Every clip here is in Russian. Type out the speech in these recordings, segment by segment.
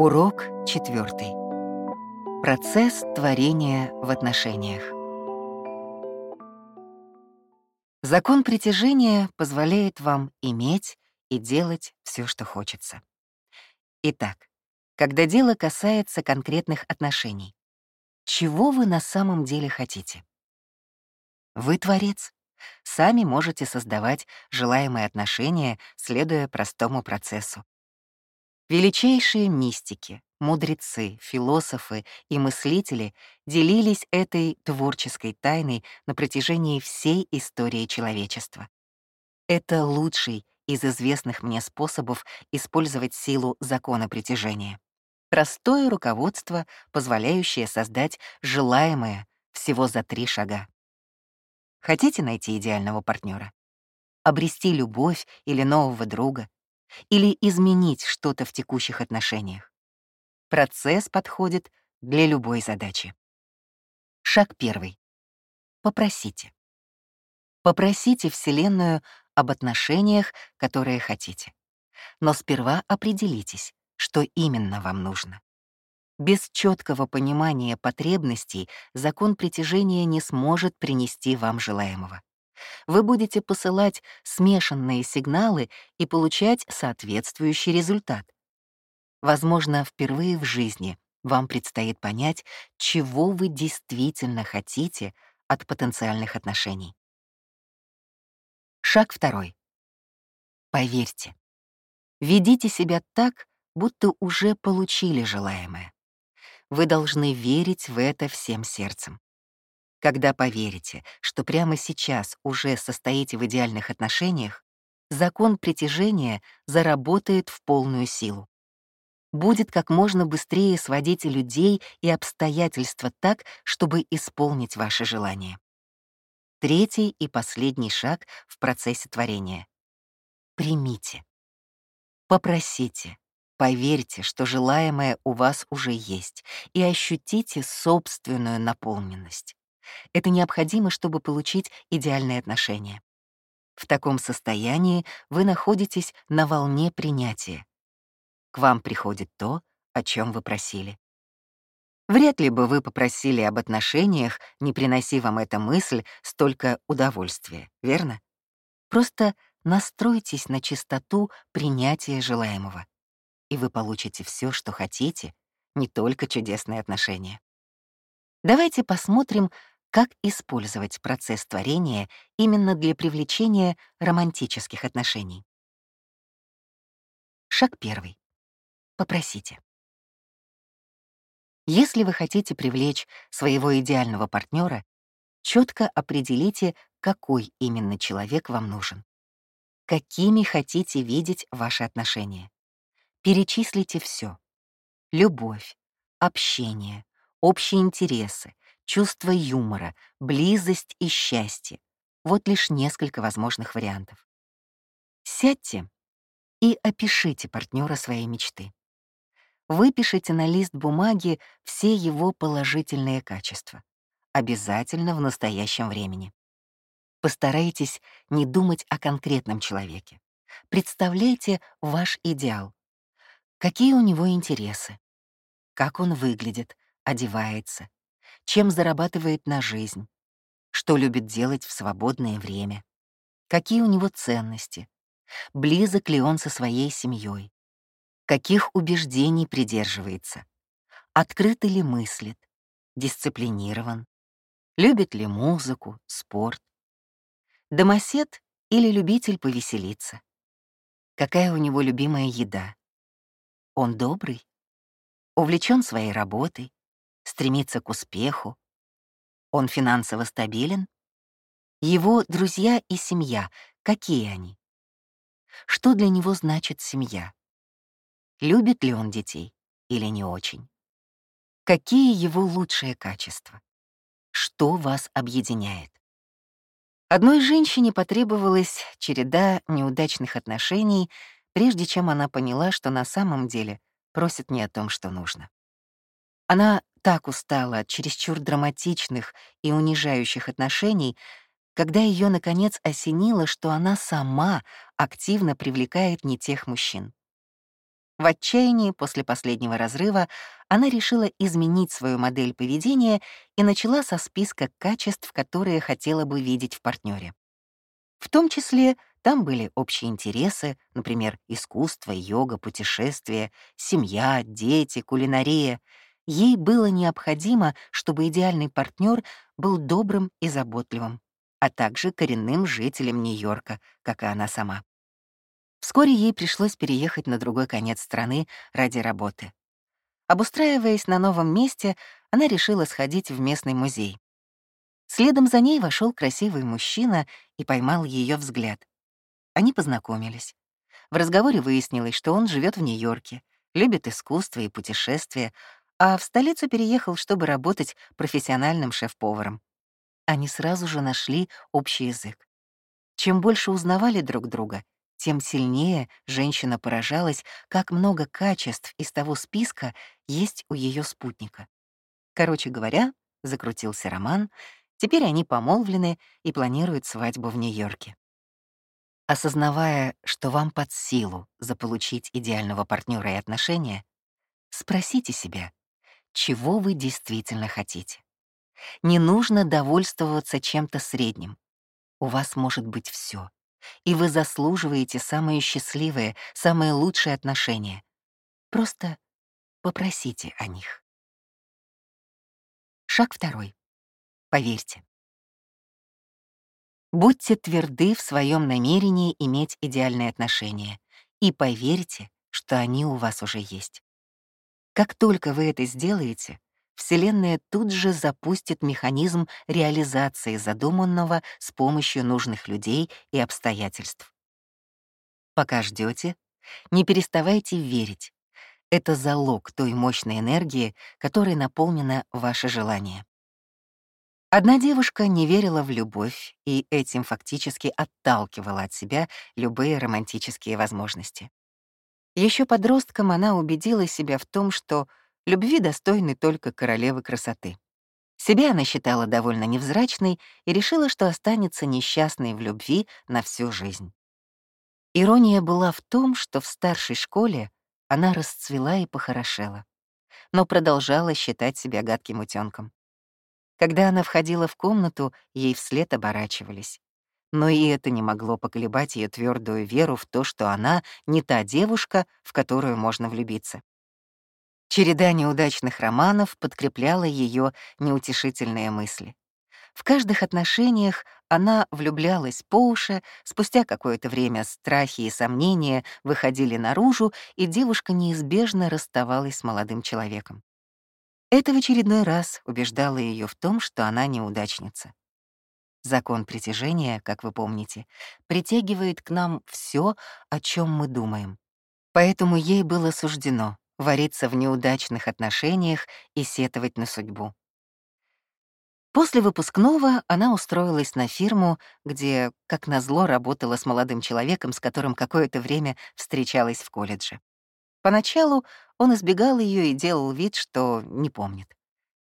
Урок четвертый. Процесс творения в отношениях. Закон притяжения позволяет вам иметь и делать все, что хочется. Итак, когда дело касается конкретных отношений, чего вы на самом деле хотите? Вы творец. Сами можете создавать желаемые отношения, следуя простому процессу. Величайшие мистики, мудрецы, философы и мыслители делились этой творческой тайной на протяжении всей истории человечества. Это лучший из известных мне способов использовать силу закона притяжения. Простое руководство, позволяющее создать желаемое всего за три шага. Хотите найти идеального партнера? Обрести любовь или нового друга? Или изменить что-то в текущих отношениях. Процесс подходит для любой задачи. Шаг первый. Попросите. Попросите Вселенную об отношениях, которые хотите. Но сперва определитесь, что именно вам нужно. Без четкого понимания потребностей закон притяжения не сможет принести вам желаемого вы будете посылать смешанные сигналы и получать соответствующий результат. Возможно, впервые в жизни вам предстоит понять, чего вы действительно хотите от потенциальных отношений. Шаг второй. Поверьте. Ведите себя так, будто уже получили желаемое. Вы должны верить в это всем сердцем. Когда поверите, что прямо сейчас уже состоите в идеальных отношениях, закон притяжения заработает в полную силу. Будет как можно быстрее сводить людей и обстоятельства так, чтобы исполнить ваши желания. Третий и последний шаг в процессе творения. Примите. Попросите. Поверьте, что желаемое у вас уже есть, и ощутите собственную наполненность. Это необходимо, чтобы получить идеальные отношения. В таком состоянии вы находитесь на волне принятия. К вам приходит то, о чем вы просили. Вряд ли бы вы попросили об отношениях, не приноси вам эта мысль столько удовольствия, верно? Просто настройтесь на чистоту принятия желаемого, и вы получите все, что хотите, не только чудесные отношения. Давайте посмотрим, как использовать процесс творения именно для привлечения романтических отношений? Шаг первый. Попросите. Если вы хотите привлечь своего идеального партнера, четко определите, какой именно человек вам нужен. Какими хотите видеть ваши отношения. Перечислите все: Любовь, общение, общие интересы, чувство юмора, близость и счастье. Вот лишь несколько возможных вариантов. Сядьте и опишите партнера своей мечты. Выпишите на лист бумаги все его положительные качества. Обязательно в настоящем времени. Постарайтесь не думать о конкретном человеке. Представляйте ваш идеал. Какие у него интересы? Как он выглядит, одевается, чем зарабатывает на жизнь, что любит делать в свободное время, какие у него ценности, близок ли он со своей семьей, каких убеждений придерживается, открыто ли мыслит, дисциплинирован, любит ли музыку, спорт, домосед или любитель повеселиться, какая у него любимая еда, он добрый, увлечен своей работой, стремится к успеху. Он финансово стабилен? Его друзья и семья, какие они? Что для него значит семья? Любит ли он детей или не очень? Какие его лучшие качества? Что вас объединяет? Одной женщине потребовалась череда неудачных отношений, прежде чем она поняла, что на самом деле просит не о том, что нужно. Она так устала от чересчур драматичных и унижающих отношений, когда ее наконец осенило, что она сама активно привлекает не тех мужчин. В отчаянии после последнего разрыва она решила изменить свою модель поведения и начала со списка качеств, которые хотела бы видеть в партнере. В том числе там были общие интересы, например, искусство, йога, путешествия, семья, дети, кулинария. Ей было необходимо, чтобы идеальный партнер был добрым и заботливым, а также коренным жителем Нью-Йорка, как и она сама. Вскоре ей пришлось переехать на другой конец страны ради работы. Обустраиваясь на новом месте, она решила сходить в местный музей. Следом за ней вошел красивый мужчина и поймал ее взгляд. Они познакомились. В разговоре выяснилось, что он живет в Нью-Йорке, любит искусство и путешествия, а в столицу переехал, чтобы работать профессиональным шеф-поваром. Они сразу же нашли общий язык. Чем больше узнавали друг друга, тем сильнее женщина поражалась, как много качеств из того списка есть у ее спутника. Короче говоря, закрутился роман, теперь они помолвлены и планируют свадьбу в Нью-Йорке. Осознавая, что вам под силу заполучить идеального партнера и отношения, спросите себя, чего вы действительно хотите. Не нужно довольствоваться чем-то средним. У вас может быть все и вы заслуживаете самые счастливые, самые лучшие отношения. Просто попросите о них. Шаг второй. Поверьте. Будьте тверды в своем намерении иметь идеальные отношения и поверьте, что они у вас уже есть. Как только вы это сделаете, Вселенная тут же запустит механизм реализации задуманного с помощью нужных людей и обстоятельств. Пока ждете, не переставайте верить. Это залог той мощной энергии, которой наполнено ваше желание. Одна девушка не верила в любовь и этим фактически отталкивала от себя любые романтические возможности. Еще подростком она убедила себя в том, что Любви достойны только королевы красоты. Себя она считала довольно невзрачной и решила, что останется несчастной в любви на всю жизнь. Ирония была в том, что в старшей школе она расцвела и похорошела, но продолжала считать себя гадким утенком. Когда она входила в комнату, ей вслед оборачивались. Но и это не могло поколебать ее твердую веру в то, что она не та девушка, в которую можно влюбиться. Череда неудачных романов подкрепляла ее неутешительные мысли. В каждых отношениях она влюблялась по уши, спустя какое-то время страхи и сомнения выходили наружу, и девушка неизбежно расставалась с молодым человеком. Это в очередной раз убеждало ее в том, что она неудачница. Закон притяжения, как вы помните, притягивает к нам все, о чем мы думаем. Поэтому ей было суждено вариться в неудачных отношениях и сетовать на судьбу. После выпускного она устроилась на фирму, где, как назло, работала с молодым человеком, с которым какое-то время встречалась в колледже. Поначалу он избегал ее и делал вид, что не помнит.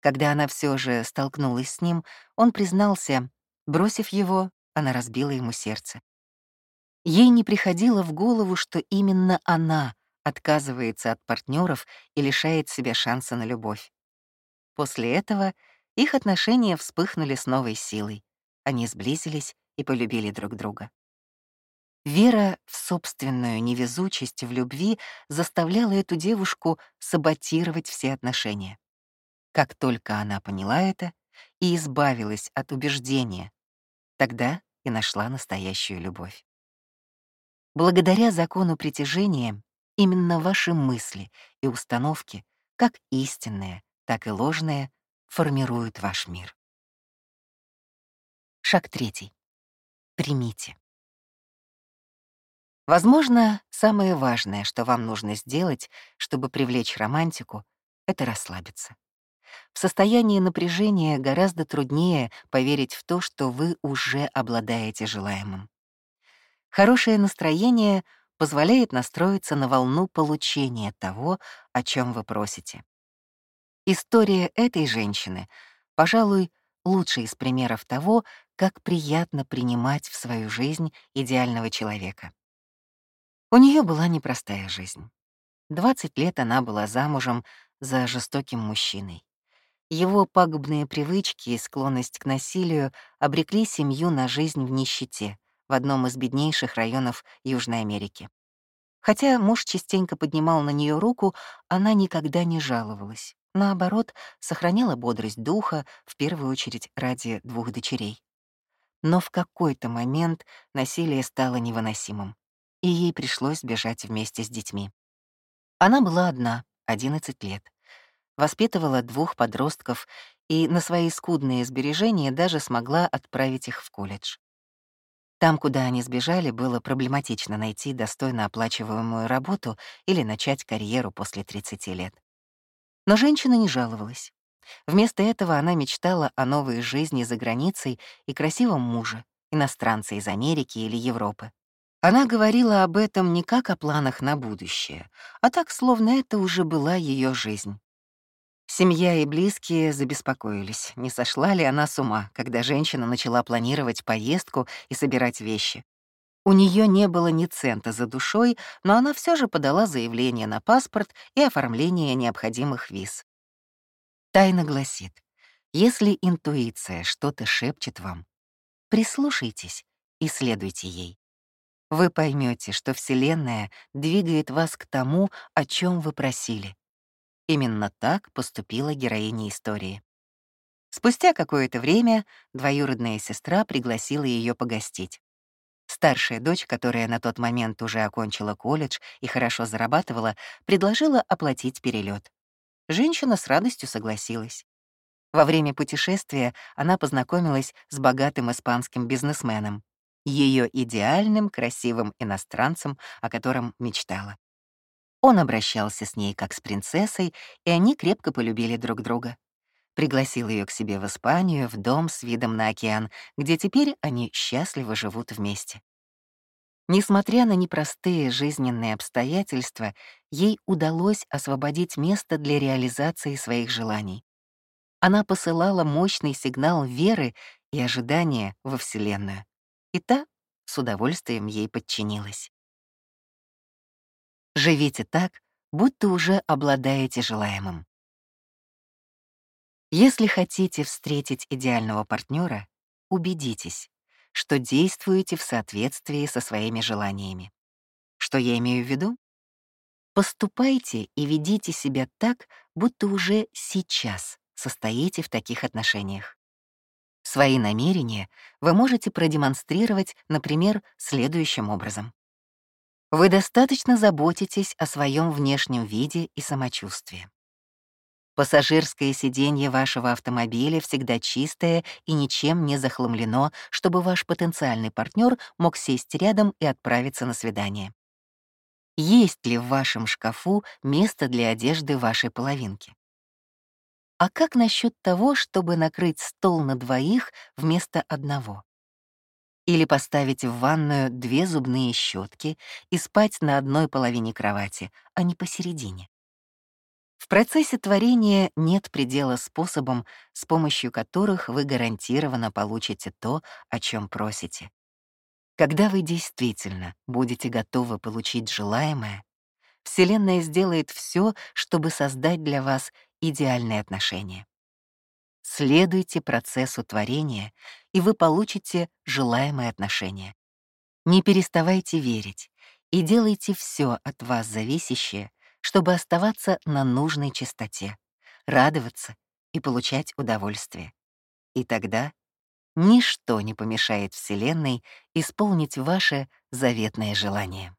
Когда она все же столкнулась с ним, он признался, бросив его, она разбила ему сердце. Ей не приходило в голову, что именно она отказывается от партнеров и лишает себя шанса на любовь. После этого их отношения вспыхнули с новой силой. Они сблизились и полюбили друг друга. Вера в собственную невезучесть в любви заставляла эту девушку саботировать все отношения. Как только она поняла это и избавилась от убеждения, тогда и нашла настоящую любовь. Благодаря закону притяжения Именно ваши мысли и установки, как истинные, так и ложные, формируют ваш мир. Шаг третий. Примите. Возможно, самое важное, что вам нужно сделать, чтобы привлечь романтику, это расслабиться. В состоянии напряжения гораздо труднее поверить в то, что вы уже обладаете желаемым. Хорошее настроение позволяет настроиться на волну получения того, о чем вы просите. История этой женщины, пожалуй, лучший из примеров того, как приятно принимать в свою жизнь идеального человека. У нее была непростая жизнь. 20 лет она была замужем за жестоким мужчиной. Его пагубные привычки и склонность к насилию обрекли семью на жизнь в нищете в одном из беднейших районов Южной Америки. Хотя муж частенько поднимал на нее руку, она никогда не жаловалась. Наоборот, сохраняла бодрость духа, в первую очередь ради двух дочерей. Но в какой-то момент насилие стало невыносимым, и ей пришлось бежать вместе с детьми. Она была одна, 11 лет, воспитывала двух подростков и на свои скудные сбережения даже смогла отправить их в колледж. Там, куда они сбежали, было проблематично найти достойно оплачиваемую работу или начать карьеру после 30 лет. Но женщина не жаловалась. Вместо этого она мечтала о новой жизни за границей и красивом муже, иностранце из Америки или Европы. Она говорила об этом не как о планах на будущее, а так, словно это уже была ее жизнь. Семья и близкие забеспокоились, не сошла ли она с ума, когда женщина начала планировать поездку и собирать вещи. У нее не было ни цента за душой, но она все же подала заявление на паспорт и оформление необходимых виз. Тайна гласит, если интуиция что-то шепчет вам, прислушайтесь и следуйте ей. Вы поймете, что Вселенная двигает вас к тому, о чем вы просили. Именно так поступила героиня истории. Спустя какое-то время двоюродная сестра пригласила ее погостить. Старшая дочь, которая на тот момент уже окончила колледж и хорошо зарабатывала, предложила оплатить перелет. Женщина с радостью согласилась. Во время путешествия она познакомилась с богатым испанским бизнесменом, ее идеальным, красивым иностранцем, о котором мечтала. Он обращался с ней как с принцессой, и они крепко полюбили друг друга. Пригласил ее к себе в Испанию, в дом с видом на океан, где теперь они счастливо живут вместе. Несмотря на непростые жизненные обстоятельства, ей удалось освободить место для реализации своих желаний. Она посылала мощный сигнал веры и ожидания во Вселенную. И та с удовольствием ей подчинилась. Живите так, будто уже обладаете желаемым. Если хотите встретить идеального партнера, убедитесь, что действуете в соответствии со своими желаниями. Что я имею в виду? Поступайте и ведите себя так, будто уже сейчас состоите в таких отношениях. Свои намерения вы можете продемонстрировать, например, следующим образом. Вы достаточно заботитесь о своем внешнем виде и самочувствии. Пассажирское сиденье вашего автомобиля всегда чистое и ничем не захламлено, чтобы ваш потенциальный партнер мог сесть рядом и отправиться на свидание. Есть ли в вашем шкафу место для одежды вашей половинки? А как насчет того, чтобы накрыть стол на двоих вместо одного? Или поставить в ванную две зубные щетки и спать на одной половине кровати, а не посередине. В процессе творения нет предела способам, с помощью которых вы гарантированно получите то, о чем просите. Когда вы действительно будете готовы получить желаемое, Вселенная сделает все, чтобы создать для вас идеальные отношения. Следуйте процессу творения, и вы получите желаемое отношение. Не переставайте верить и делайте все от вас зависящее, чтобы оставаться на нужной частоте, радоваться и получать удовольствие. И тогда ничто не помешает Вселенной исполнить ваше заветное желание.